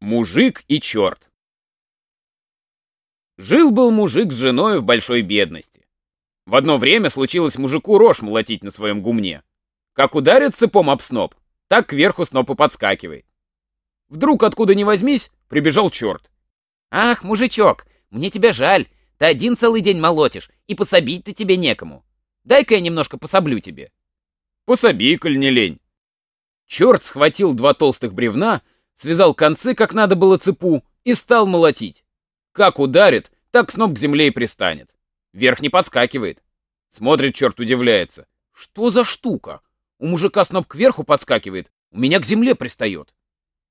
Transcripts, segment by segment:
Мужик и черт. Жил-был мужик с женой в большой бедности. В одно время случилось мужику рожь молотить на своем гумне. Как ударит цепом об сноп, так кверху сноп и подскакивает. Вдруг, откуда ни возьмись, прибежал черт. «Ах, мужичок, мне тебя жаль. Ты один целый день молотишь, и пособить-то тебе некому. Дай-ка я немножко пособлю тебе». «Пособи, коль не лень». Черт схватил два толстых бревна, связал концы, как надо было цепу, и стал молотить. Как ударит, так сноп к земле и пристанет. Вверх не подскакивает. Смотрит черт, удивляется. Что за штука? У мужика сноп кверху подскакивает, у меня к земле пристает.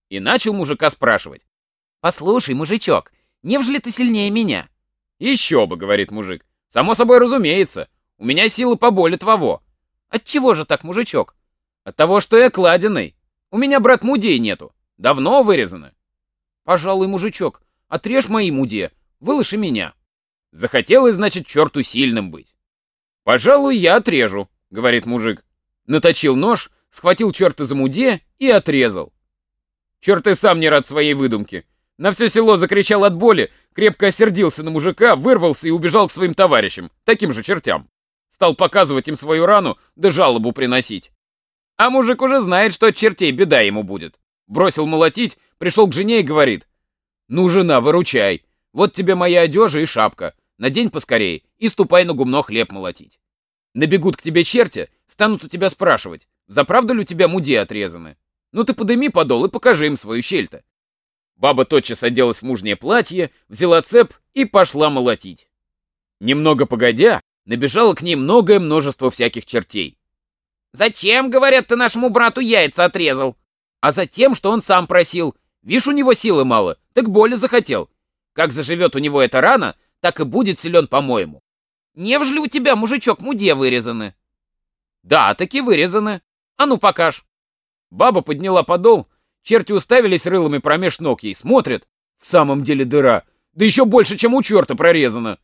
И начал мужика спрашивать. «Послушай, мужичок, невже ли ты сильнее меня?» «Еще бы», — говорит мужик. «Само собой разумеется. У меня силы поболе твоего». «Отчего же так, мужичок?» «От того, что я кладеный. У меня, брат, мудей нету. Давно вырезаны. Пожалуй, мужичок, отрежь мои муде, вылыши меня. Захотелось, значит, черту сильным быть. Пожалуй, я отрежу, говорит мужик. Наточил нож, схватил черта за муде и отрезал. Черт и сам не рад своей выдумке. На все село закричал от боли, крепко осердился на мужика, вырвался и убежал к своим товарищам, таким же чертям. Стал показывать им свою рану, да жалобу приносить. А мужик уже знает, что от чертей беда ему будет. Бросил молотить, пришел к жене и говорит. «Ну, жена, выручай. Вот тебе моя одежа и шапка. Надень поскорее и ступай на гумно хлеб молотить. Набегут к тебе черти, станут у тебя спрашивать, за правду ли у тебя муди отрезаны? Ну ты подыми подол и покажи им свою щель-то». Баба тотчас оделась в мужнее платье, взяла цеп и пошла молотить. Немного погодя, набежало к ней многое множество всяких чертей. «Зачем, — говорят, — ты нашему брату яйца отрезал?» А за тем, что он сам просил. Вишь, у него силы мало, так боли захотел. Как заживет у него эта рана, так и будет силен, по-моему. Невже у тебя, мужичок, муде вырезаны? Да, таки вырезаны. А ну, покаж. Баба подняла подол, черти уставились рылами промеж ног ей, смотрят. В самом деле дыра, да еще больше, чем у черта прорезана.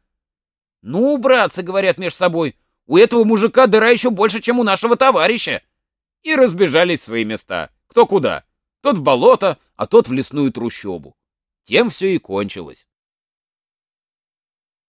Ну, братцы, говорят меж собой, у этого мужика дыра еще больше, чем у нашего товарища. И разбежались в свои места. Кто куда. Тот в болото, а тот в лесную трущобу. Тем все и кончилось.